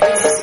Yes.